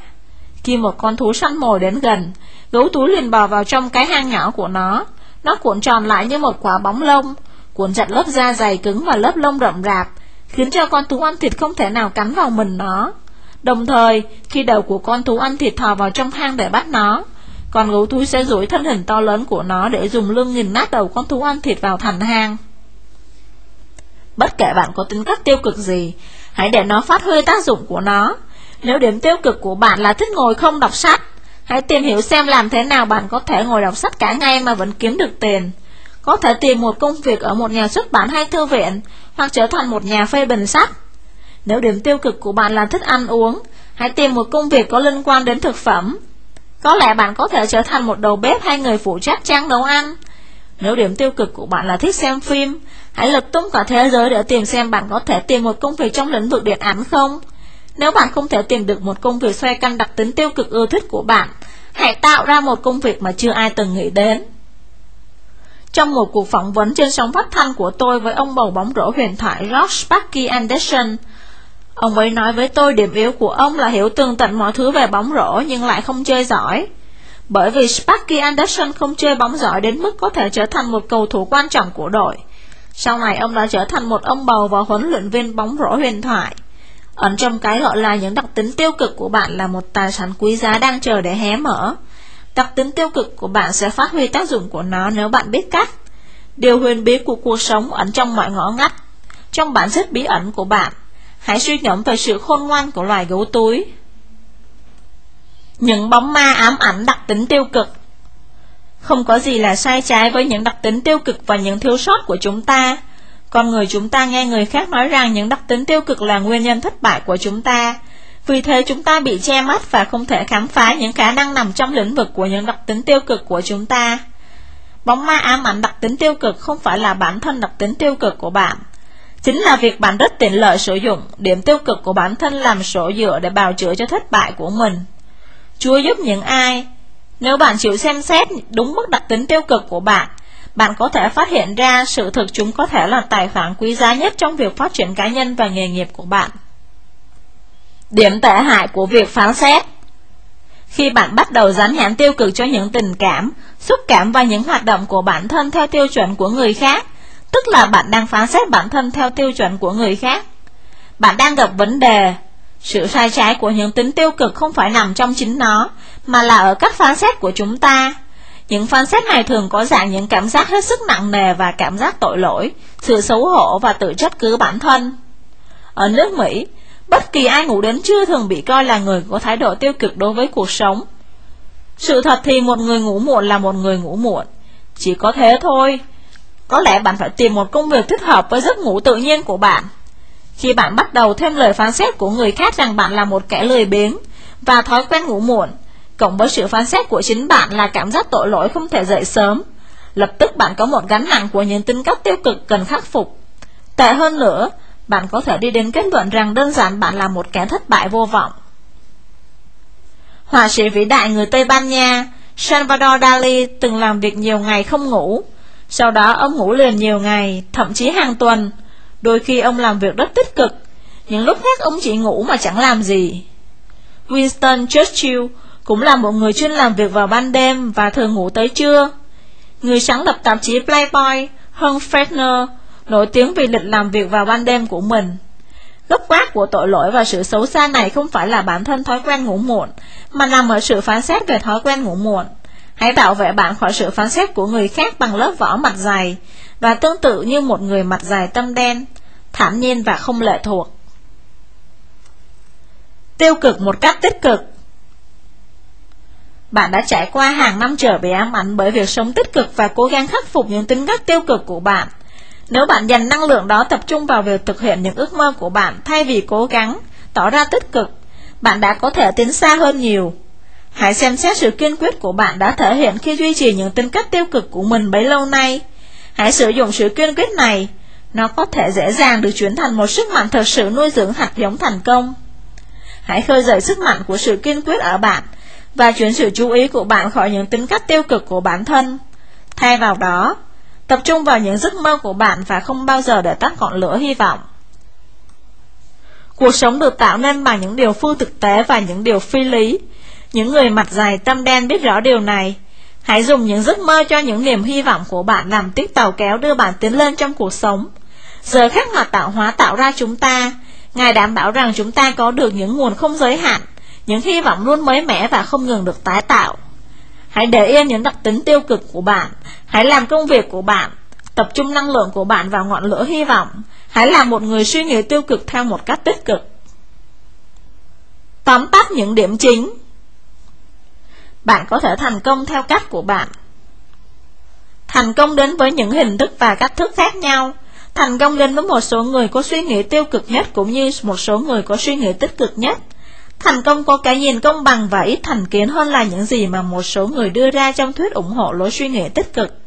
Khi một con thú săn mồi đến gần, gấu túi liền bò vào trong cái hang nhỏ của nó. Nó cuộn tròn lại như một quả bóng lông, cuộn chặt lớp da dày cứng và lớp lông rậm rạp, khiến cho con thú ăn thịt không thể nào cắn vào mình nó. Đồng thời, khi đầu của con thú ăn thịt thò vào trong hang để bắt nó, con gấu túi sẽ duỗi thân hình to lớn của nó để dùng lưng nghìn nát đầu con thú ăn thịt vào thành hang. Bất kể bạn có tính cách tiêu cực gì, hãy để nó phát huy tác dụng của nó. Nếu điểm tiêu cực của bạn là thích ngồi không đọc sách, hãy tìm hiểu xem làm thế nào bạn có thể ngồi đọc sách cả ngày mà vẫn kiếm được tiền. Có thể tìm một công việc ở một nhà xuất bản hay thư viện, hoặc trở thành một nhà phê bình sách. Nếu điểm tiêu cực của bạn là thích ăn uống, hãy tìm một công việc có liên quan đến thực phẩm. Có lẽ bạn có thể trở thành một đầu bếp hay người phụ trách trang nấu ăn. Nếu điểm tiêu cực của bạn là thích xem phim, hãy lật tung cả thế giới để tìm xem bạn có thể tìm một công việc trong lĩnh vực điện ảnh không. Nếu bạn không thể tìm được một công việc xoay canh đặc tính tiêu cực ưa thích của bạn, hãy tạo ra một công việc mà chưa ai từng nghĩ đến. Trong một cuộc phỏng vấn trên sóng phát thanh của tôi với ông bầu bóng rổ huyền thoại Ross Sparky Anderson, ông ấy nói với tôi điểm yếu của ông là hiểu tường tận mọi thứ về bóng rổ nhưng lại không chơi giỏi. Bởi vì Sparky Anderson không chơi bóng giỏi đến mức có thể trở thành một cầu thủ quan trọng của đội. Sau này ông đã trở thành một ông bầu và huấn luyện viên bóng rổ huyền thoại. Ẩn trong cái gọi là những đặc tính tiêu cực của bạn là một tài sản quý giá đang chờ để hé mở. Đặc tính tiêu cực của bạn sẽ phát huy tác dụng của nó nếu bạn biết cách. Điều huyền bí của cuộc sống ẩn trong mọi ngõ ngách, trong bản chất bí ẩn của bạn. Hãy suy ngẫm về sự khôn ngoan của loài gấu túi. Những bóng ma ám ảnh đặc tính tiêu cực Không có gì là sai trái với những đặc tính tiêu cực và những thiếu sót của chúng ta. Con người chúng ta nghe người khác nói rằng những đặc tính tiêu cực là nguyên nhân thất bại của chúng ta. Vì thế chúng ta bị che mắt và không thể khám phá những khả năng nằm trong lĩnh vực của những đặc tính tiêu cực của chúng ta. Bóng ma ám ảnh đặc tính tiêu cực không phải là bản thân đặc tính tiêu cực của bạn. Chính là việc bạn rất tiện lợi sử dụng điểm tiêu cực của bản thân làm sổ dựa để bào chữa cho thất bại của mình. Chúa giúp những ai? Nếu bạn chịu xem xét đúng mức đặc tính tiêu cực của bạn, bạn có thể phát hiện ra sự thực chúng có thể là tài khoản quý giá nhất trong việc phát triển cá nhân và nghề nghiệp của bạn. Điểm tệ hại của việc phán xét Khi bạn bắt đầu dán nhãn tiêu cực cho những tình cảm, xúc cảm và những hoạt động của bản thân theo tiêu chuẩn của người khác, tức là bạn đang phán xét bản thân theo tiêu chuẩn của người khác. Bạn đang gặp vấn đề. Sự sai trái của những tính tiêu cực không phải nằm trong chính nó, mà là ở các phán xét của chúng ta. Những phán xét này thường có dạng những cảm giác hết sức nặng nề và cảm giác tội lỗi, sự xấu hổ và tự trách cứ bản thân. Ở nước Mỹ, bất kỳ ai ngủ đến trưa thường bị coi là người có thái độ tiêu cực đối với cuộc sống. Sự thật thì một người ngủ muộn là một người ngủ muộn. Chỉ có thế thôi. Có lẽ bạn phải tìm một công việc thích hợp với giấc ngủ tự nhiên của bạn. Khi bạn bắt đầu thêm lời phán xét của người khác rằng bạn là một kẻ lười biếng và thói quen ngủ muộn, cộng với sự phán xét của chính bạn là cảm giác tội lỗi không thể dậy sớm, lập tức bạn có một gánh nặng của những tính cách tiêu cực cần khắc phục. Tệ hơn nữa, bạn có thể đi đến kết luận rằng đơn giản bạn là một kẻ thất bại vô vọng. Họa sĩ vĩ đại người Tây Ban Nha Salvador Dali từng làm việc nhiều ngày không ngủ, sau đó ông ngủ liền nhiều ngày, thậm chí hàng tuần. Đôi khi ông làm việc rất tích cực, những lúc khác ông chỉ ngủ mà chẳng làm gì. Winston Churchill cũng là một người chuyên làm việc vào ban đêm và thường ngủ tới trưa. Người sáng lập tạp chí Playboy, Hung Fredner, nổi tiếng vì lịch làm việc vào ban đêm của mình. Gốc quát của tội lỗi và sự xấu xa này không phải là bản thân thói quen ngủ muộn, mà nằm ở sự phán xét về thói quen ngủ muộn. Hãy bảo vệ bạn khỏi sự phán xét của người khác bằng lớp vỏ mặt dày, và tương tự như một người mặt dày tâm đen, thản nhiên và không lệ thuộc. Tiêu cực một cách tích cực Bạn đã trải qua hàng năm trở bị ám ảnh bởi việc sống tích cực và cố gắng khắc phục những tính cách tiêu cực của bạn. Nếu bạn dành năng lượng đó tập trung vào việc thực hiện những ước mơ của bạn thay vì cố gắng, tỏ ra tích cực, bạn đã có thể tiến xa hơn nhiều. Hãy xem xét sự kiên quyết của bạn đã thể hiện khi duy trì những tính cách tiêu cực của mình bấy lâu nay. Hãy sử dụng sự kiên quyết này, nó có thể dễ dàng được chuyển thành một sức mạnh thật sự nuôi dưỡng hạt giống thành công. Hãy khơi dậy sức mạnh của sự kiên quyết ở bạn và chuyển sự chú ý của bạn khỏi những tính cách tiêu cực của bản thân. Thay vào đó, tập trung vào những giấc mơ của bạn và không bao giờ để tắt ngọn lửa hy vọng. Cuộc sống được tạo nên bằng những điều phương thực tế và những điều phi lý. Những người mặt dày tâm đen biết rõ điều này. Hãy dùng những giấc mơ cho những niềm hy vọng của bạn làm tiếp tàu kéo đưa bạn tiến lên trong cuộc sống. Giờ khắc mà tạo hóa tạo ra chúng ta, Ngài đảm bảo rằng chúng ta có được những nguồn không giới hạn, những hy vọng luôn mới mẻ và không ngừng được tái tạo. Hãy để yên những đặc tính tiêu cực của bạn, hãy làm công việc của bạn, tập trung năng lượng của bạn vào ngọn lửa hy vọng, hãy làm một người suy nghĩ tiêu cực theo một cách tích cực. Tóm tắt những điểm chính Bạn có thể thành công theo cách của bạn. Thành công đến với những hình thức và cách thức khác nhau, Thành công đến với một số người có suy nghĩ tiêu cực nhất cũng như một số người có suy nghĩ tích cực nhất. Thành công có cái nhìn công bằng và ít thành kiến hơn là những gì mà một số người đưa ra trong thuyết ủng hộ lối suy nghĩ tích cực.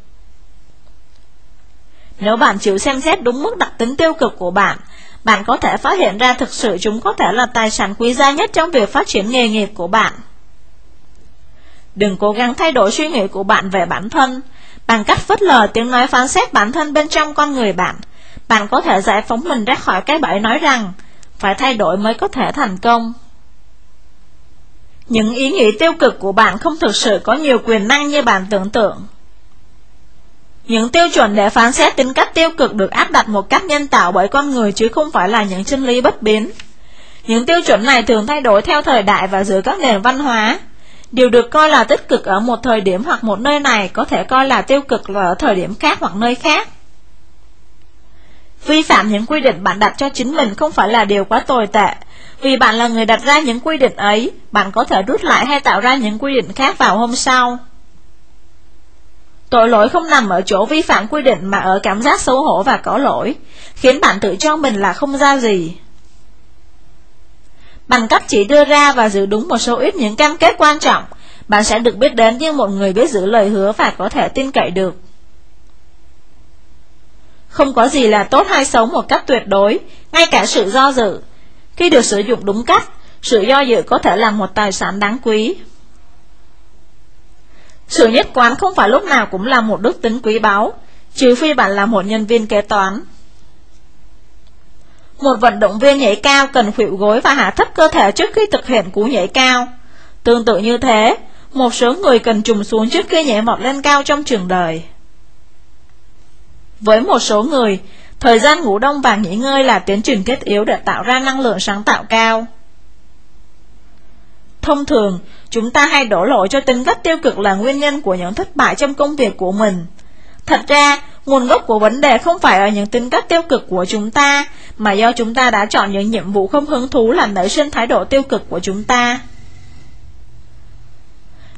Nếu bạn chịu xem xét đúng mức đặc tính tiêu cực của bạn, bạn có thể phát hiện ra thực sự chúng có thể là tài sản quý giá nhất trong việc phát triển nghề nghiệp của bạn. Đừng cố gắng thay đổi suy nghĩ của bạn về bản thân, bằng cách phớt lờ tiếng nói phán xét bản thân bên trong con người bạn, bạn có thể giải phóng mình ra khỏi cái bẫy nói rằng phải thay đổi mới có thể thành công. Những ý nghĩ tiêu cực của bạn không thực sự có nhiều quyền năng như bạn tưởng tượng. Những tiêu chuẩn để phán xét tính cách tiêu cực được áp đặt một cách nhân tạo bởi con người chứ không phải là những chân lý bất biến. Những tiêu chuẩn này thường thay đổi theo thời đại và giữa các nền văn hóa. Điều được coi là tích cực ở một thời điểm hoặc một nơi này có thể coi là tiêu cực ở thời điểm khác hoặc nơi khác. Vi phạm những quy định bạn đặt cho chính mình không phải là điều quá tồi tệ. Vì bạn là người đặt ra những quy định ấy, bạn có thể rút lại hay tạo ra những quy định khác vào hôm sau. Tội lỗi không nằm ở chỗ vi phạm quy định mà ở cảm giác xấu hổ và có lỗi, khiến bạn tự cho mình là không ra gì. Bằng cách chỉ đưa ra và giữ đúng một số ít những cam kết quan trọng, bạn sẽ được biết đến như một người biết giữ lời hứa và có thể tin cậy được. Không có gì là tốt hay xấu một cách tuyệt đối, ngay cả sự do dự. Khi được sử dụng đúng cách, sự do dự có thể là một tài sản đáng quý. Sự nhất quán không phải lúc nào cũng là một đức tính quý báu, trừ phi bạn là một nhân viên kế toán. Một vận động viên nhảy cao cần khuỵu gối và hạ thấp cơ thể trước khi thực hiện cú nhảy cao. Tương tự như thế, một số người cần trùng xuống trước khi nhảy vọt lên cao trong trường đời. Với một số người, thời gian ngủ đông và nghỉ ngơi là tiến trình thiết yếu để tạo ra năng lượng sáng tạo cao. Thông thường, chúng ta hay đổ lỗi cho tính cách tiêu cực là nguyên nhân của những thất bại trong công việc của mình. Thật ra, nguồn gốc của vấn đề không phải ở những tính cách tiêu cực của chúng ta, mà do chúng ta đã chọn những nhiệm vụ không hứng thú làm nảy sinh thái độ tiêu cực của chúng ta.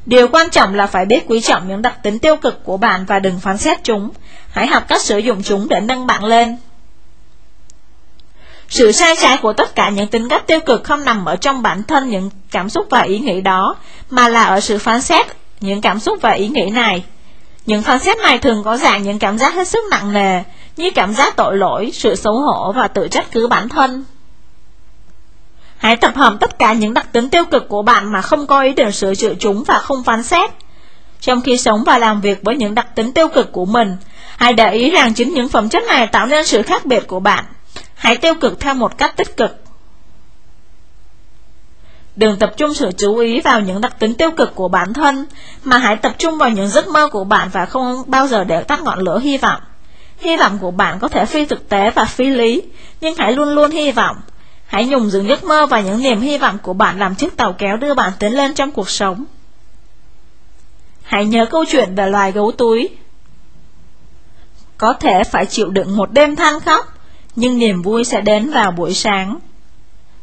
Điều quan trọng là phải biết quý trọng những đặc tính tiêu cực của bạn và đừng phán xét chúng. Hãy học cách sử dụng chúng để nâng bạn lên. Sự sai trái của tất cả những tính cách tiêu cực không nằm ở trong bản thân những cảm xúc và ý nghĩ đó, mà là ở sự phán xét những cảm xúc và ý nghĩ này. Những phán xét này thường có dạng những cảm giác hết sức nặng nề, như cảm giác tội lỗi, sự xấu hổ và tự trách cứ bản thân. Hãy tập hợp tất cả những đặc tính tiêu cực của bạn mà không có ý định sửa chữa chúng và không phán xét. Trong khi sống và làm việc với những đặc tính tiêu cực của mình, hãy để ý rằng chính những phẩm chất này tạo nên sự khác biệt của bạn. Hãy tiêu cực theo một cách tích cực. Đừng tập trung sự chú ý vào những đặc tính tiêu cực của bản thân, mà hãy tập trung vào những giấc mơ của bạn và không bao giờ để tắt ngọn lửa hy vọng. Hy vọng của bạn có thể phi thực tế và phi lý, nhưng hãy luôn luôn hy vọng. Hãy dùng những giấc mơ và những niềm hy vọng của bạn làm chiếc tàu kéo đưa bạn tiến lên trong cuộc sống. Hãy nhớ câu chuyện về loài gấu túi. Có thể phải chịu đựng một đêm than khóc, nhưng niềm vui sẽ đến vào buổi sáng.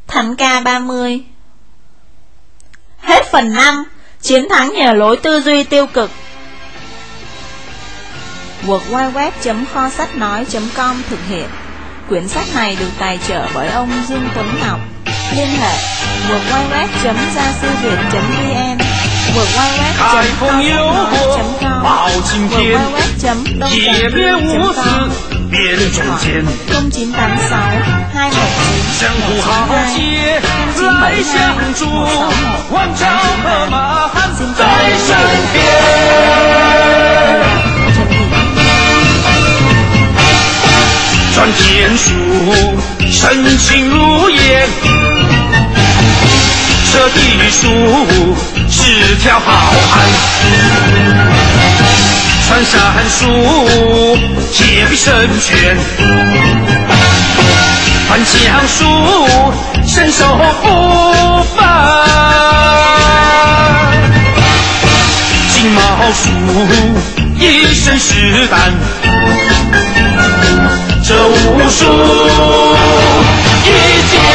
Thánh ca 30 Hết phần 5 Chiến thắng nhờ lối tư duy tiêu cực www.kho sách nói.com thực hiện Quyển sách này được tài trợ bởi ông Dương Tuấn Ngọc Liên hệ www.gia sư việt.vn 开封有国报青天，铁面无私辨忠奸。 0986 219江湖豪杰来相助，王朝和马汉在身边。 传天书，神情如烟，这地书是条好汉。穿山术，铁臂神拳，传枪术，身手不凡。金毛术，一身是胆。são o som que se